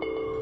Might be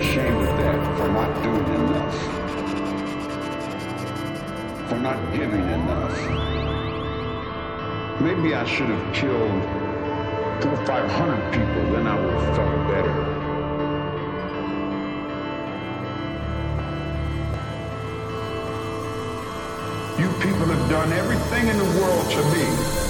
ashamed of that for not doing enough. For not giving enough. Maybe I should have killed two or five hundred people, then I would have felt better. You people have done everything in the world to me.